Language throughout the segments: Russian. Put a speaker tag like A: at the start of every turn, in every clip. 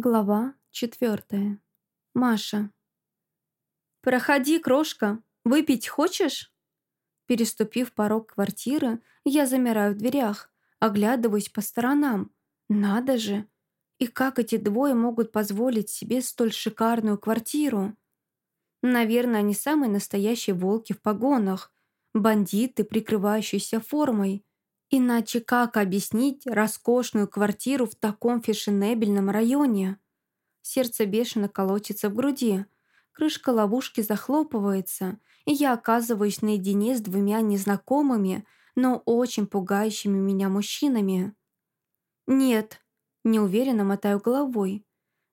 A: Глава четвертая. Маша. «Проходи, крошка. Выпить хочешь?» Переступив порог квартиры, я замираю в дверях, оглядываюсь по сторонам. Надо же! И как эти двое могут позволить себе столь шикарную квартиру? Наверное, они самые настоящие волки в погонах, бандиты, прикрывающиеся формой. Иначе как объяснить роскошную квартиру в таком фешенебельном районе? Сердце бешено колотится в груди. Крышка ловушки захлопывается, и я оказываюсь наедине с двумя незнакомыми, но очень пугающими меня мужчинами. «Нет», — неуверенно мотаю головой.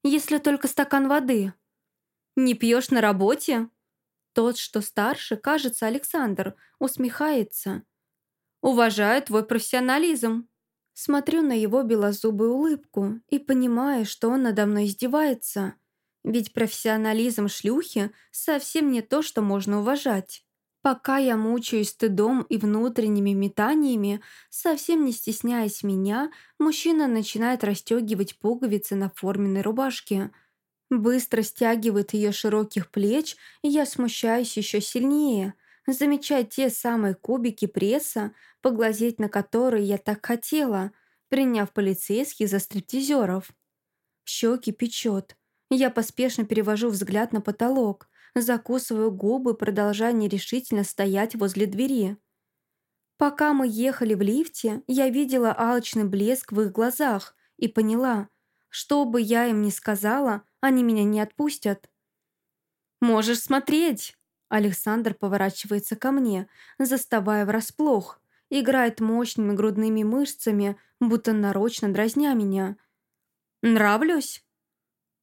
A: «Если только стакан воды». «Не пьешь на работе?» Тот, что старше, кажется, Александр, усмехается — Уважаю твой профессионализм». Смотрю на его белозубую улыбку и понимаю, что он надо мной издевается. Ведь профессионализм шлюхи совсем не то, что можно уважать. Пока я мучаюсь стыдом и внутренними метаниями, совсем не стесняясь меня, мужчина начинает расстегивать пуговицы на форменной рубашке. Быстро стягивает ее широких плеч, и я смущаюсь еще сильнее – замечать те самые кубики пресса, поглазеть на которые я так хотела, приняв полицейских за стриптизеров. Щеки печет. Я поспешно перевожу взгляд на потолок, закусываю губы, продолжая нерешительно стоять возле двери. Пока мы ехали в лифте, я видела алчный блеск в их глазах и поняла, что бы я им ни сказала, они меня не отпустят. «Можешь смотреть!» Александр поворачивается ко мне, заставая врасплох, играет мощными грудными мышцами, будто нарочно дразня меня. «Нравлюсь?»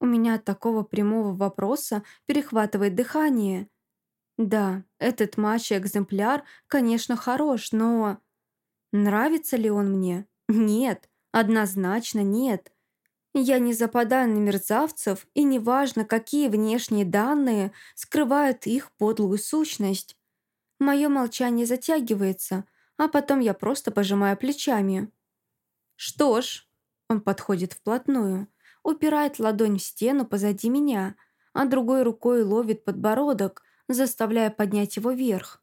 A: У меня от такого прямого вопроса перехватывает дыхание. Да, этот мачо-экземпляр, конечно, хорош, но... Нравится ли он мне? Нет, однозначно нет. Я не западаю на мерзавцев, и неважно, какие внешние данные скрывают их подлую сущность. Мое молчание затягивается, а потом я просто пожимаю плечами. «Что ж», — он подходит вплотную, упирает ладонь в стену позади меня, а другой рукой ловит подбородок, заставляя поднять его вверх.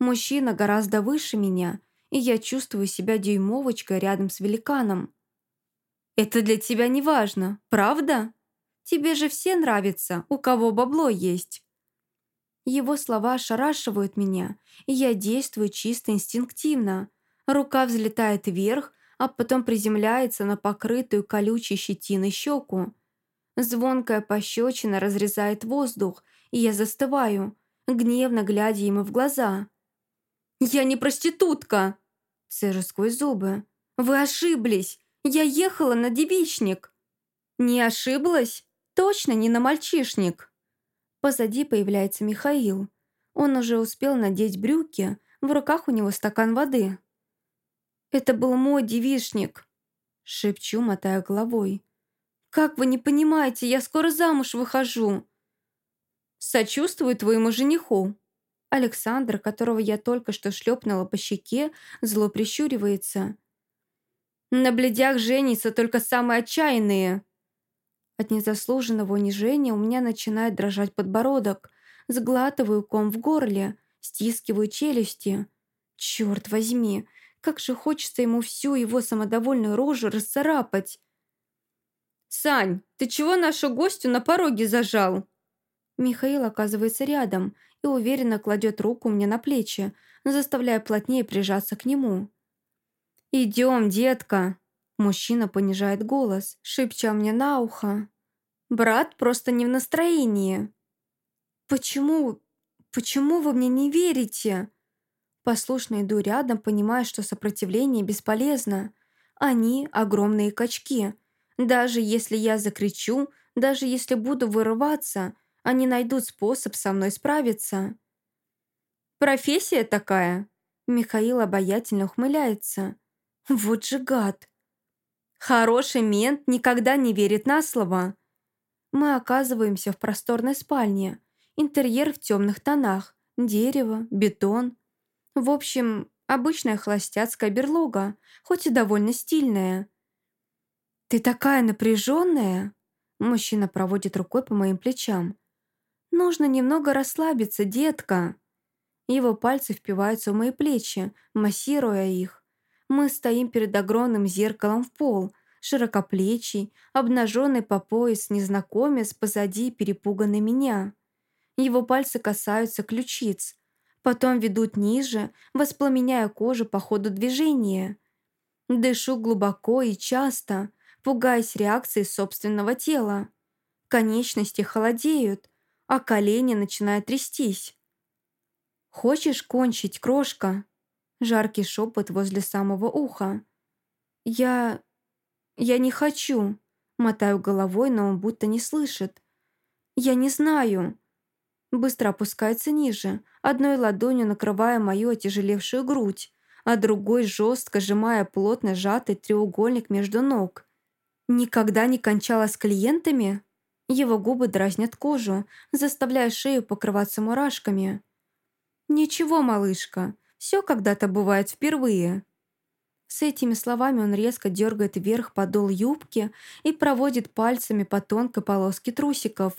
A: Мужчина гораздо выше меня, и я чувствую себя дюймовочкой рядом с великаном. Это для тебя не важно, правда? Тебе же все нравятся, у кого бабло есть». Его слова ошарашивают меня, и я действую чисто инстинктивно. Рука взлетает вверх, а потом приземляется на покрытую колючей щетиной щеку. Звонкая пощечина разрезает воздух, и я застываю, гневно глядя ему в глаза. «Я не проститутка!» Цежу сквозь зубы. «Вы ошиблись! Я ехала на девичник. Не ошиблась? Точно не на мальчишник. Позади появляется Михаил. Он уже успел надеть брюки, в руках у него стакан воды. «Это был мой девичник», — шепчу, мотая головой. «Как вы не понимаете, я скоро замуж выхожу». «Сочувствую твоему жениху». Александр, которого я только что шлепнула по щеке, зло прищуривается. На бледях женятся только самые отчаянные. От незаслуженного унижения у меня начинает дрожать подбородок. Сглатываю ком в горле, стискиваю челюсти. Черт возьми, как же хочется ему всю его самодовольную рожу расцарапать. «Сань, ты чего нашу гостю на пороге зажал?» Михаил оказывается рядом и уверенно кладет руку мне на плечи, заставляя плотнее прижаться к нему. «Идем, детка!» Мужчина понижает голос, шепча мне на ухо. «Брат просто не в настроении». «Почему... почему вы мне не верите?» Послушно иду рядом, понимая, что сопротивление бесполезно. Они — огромные качки. Даже если я закричу, даже если буду вырываться, они найдут способ со мной справиться. «Профессия такая?» Михаил обаятельно ухмыляется. Вот же гад. Хороший мент никогда не верит на слово. Мы оказываемся в просторной спальне. Интерьер в темных тонах. Дерево, бетон. В общем, обычная холостяцкая берлога, хоть и довольно стильная. «Ты такая напряженная!» Мужчина проводит рукой по моим плечам. «Нужно немного расслабиться, детка». Его пальцы впиваются в мои плечи, массируя их. Мы стоим перед огромным зеркалом в пол, широкоплечий, обнаженный по пояс незнакомец позади перепуганный меня. Его пальцы касаются ключиц, потом ведут ниже, воспламеняя кожу по ходу движения. Дышу глубоко и часто, пугаясь реакции собственного тела. Конечности холодеют, а колени начинают трястись. «Хочешь кончить, крошка?» Жаркий шепот возле самого уха. «Я... я не хочу», мотаю головой, но он будто не слышит. «Я не знаю». Быстро опускается ниже, одной ладонью накрывая мою отяжелевшую грудь, а другой жестко сжимая плотно сжатый треугольник между ног. «Никогда не кончала с клиентами?» Его губы дразнят кожу, заставляя шею покрываться мурашками. «Ничего, малышка, все когда-то бывает впервые». С этими словами он резко дергает вверх подол юбки и проводит пальцами по тонкой полоске трусиков.